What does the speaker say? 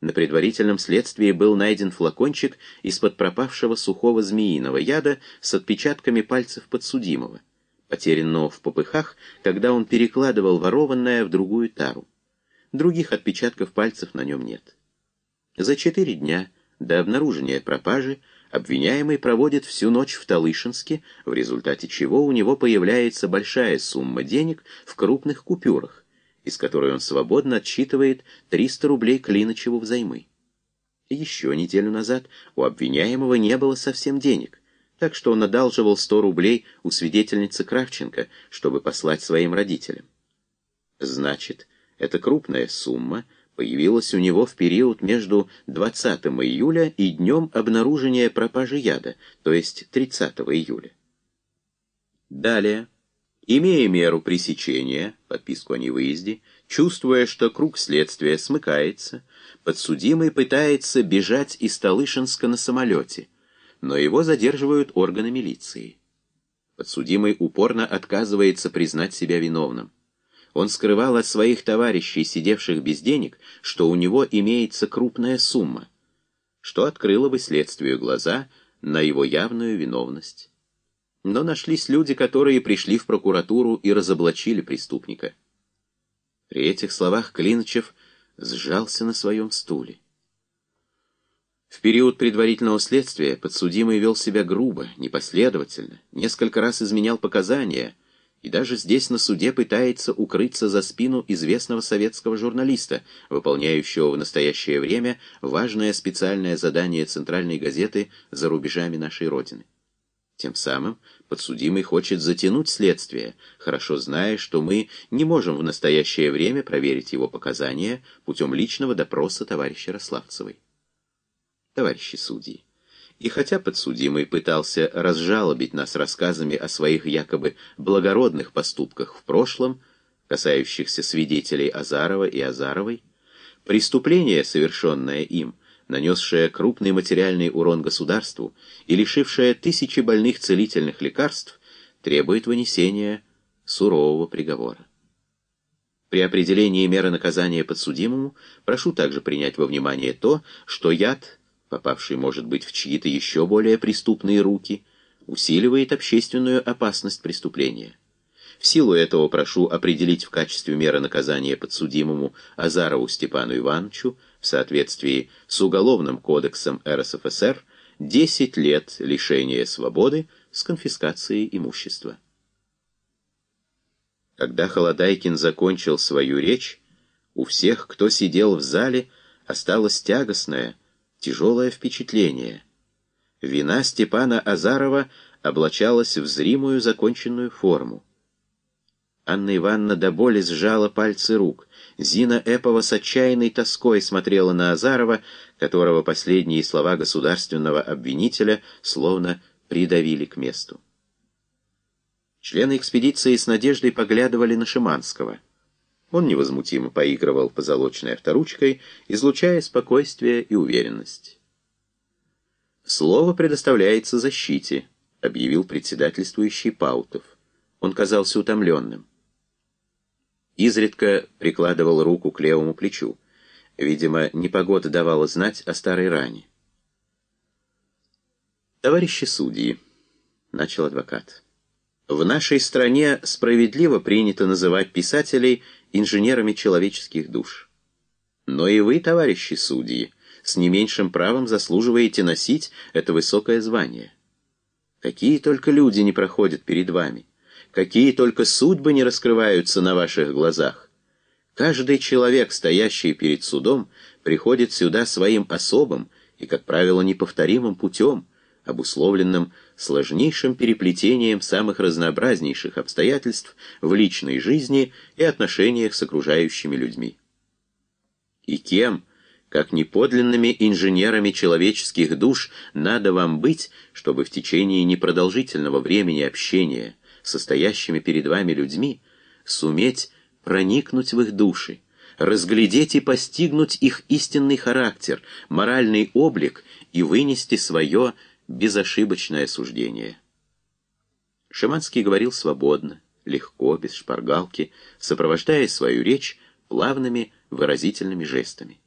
На предварительном следствии был найден флакончик из-под пропавшего сухого змеиного яда с отпечатками пальцев подсудимого, потерянного в попыхах, когда он перекладывал ворованное в другую тару. Других отпечатков пальцев на нем нет. За четыре дня до обнаружения пропажи обвиняемый проводит всю ночь в Талышинске, в результате чего у него появляется большая сумма денег в крупных купюрах, из которой он свободно отсчитывает 300 рублей Клиночеву взаймы. Еще неделю назад у обвиняемого не было совсем денег, так что он одалживал 100 рублей у свидетельницы Кравченко, чтобы послать своим родителям. Значит, эта крупная сумма появилась у него в период между 20 июля и днем обнаружения пропажи яда, то есть 30 июля. Далее. Имея меру пресечения, подписку о невыезде, чувствуя, что круг следствия смыкается, подсудимый пытается бежать из Талышинска на самолете, но его задерживают органы милиции. Подсудимый упорно отказывается признать себя виновным. Он скрывал от своих товарищей, сидевших без денег, что у него имеется крупная сумма, что открыло бы следствию глаза на его явную виновность. Но нашлись люди, которые пришли в прокуратуру и разоблачили преступника. При этих словах Клинчев сжался на своем стуле. В период предварительного следствия подсудимый вел себя грубо, непоследовательно, несколько раз изменял показания и даже здесь на суде пытается укрыться за спину известного советского журналиста, выполняющего в настоящее время важное специальное задание центральной газеты за рубежами нашей Родины. Тем самым подсудимый хочет затянуть следствие, хорошо зная, что мы не можем в настоящее время проверить его показания путем личного допроса товарища Рославцевой. Товарищи судьи, и хотя подсудимый пытался разжалобить нас рассказами о своих якобы благородных поступках в прошлом, касающихся свидетелей Азарова и Азаровой, преступление, совершенное им, нанесшая крупный материальный урон государству и лишившая тысячи больных целительных лекарств, требует вынесения сурового приговора. При определении меры наказания подсудимому прошу также принять во внимание то, что яд, попавший, может быть, в чьи-то еще более преступные руки, усиливает общественную опасность преступления. В силу этого прошу определить в качестве меры наказания подсудимому Азарову Степану Ивановичу в соответствии с Уголовным кодексом РСФСР 10 лет лишения свободы с конфискацией имущества. Когда Холодайкин закончил свою речь, у всех, кто сидел в зале, осталось тягостное, тяжелое впечатление. Вина Степана Азарова облачалась в зримую законченную форму. Анна Ивановна до боли сжала пальцы рук. Зина Эпова с отчаянной тоской смотрела на Азарова, которого последние слова государственного обвинителя словно придавили к месту. Члены экспедиции с надеждой поглядывали на Шиманского. Он невозмутимо поигрывал позолоченной авторучкой, излучая спокойствие и уверенность. «Слово предоставляется защите», — объявил председательствующий Паутов. Он казался утомленным изредка прикладывал руку к левому плечу. Видимо, непогода давала знать о старой ране. «Товарищи судьи», — начал адвокат, — «в нашей стране справедливо принято называть писателей инженерами человеческих душ. Но и вы, товарищи судьи, с не меньшим правом заслуживаете носить это высокое звание. Какие только люди не проходят перед вами какие только судьбы не раскрываются на ваших глазах. Каждый человек, стоящий перед судом, приходит сюда своим особым и, как правило, неповторимым путем, обусловленным сложнейшим переплетением самых разнообразнейших обстоятельств в личной жизни и отношениях с окружающими людьми. И кем, как неподлинными инженерами человеческих душ, надо вам быть, чтобы в течение непродолжительного времени общения – состоящими перед вами людьми, суметь проникнуть в их души, разглядеть и постигнуть их истинный характер, моральный облик и вынести свое безошибочное суждение. Шиманский говорил свободно, легко, без шпаргалки, сопровождая свою речь плавными выразительными жестами.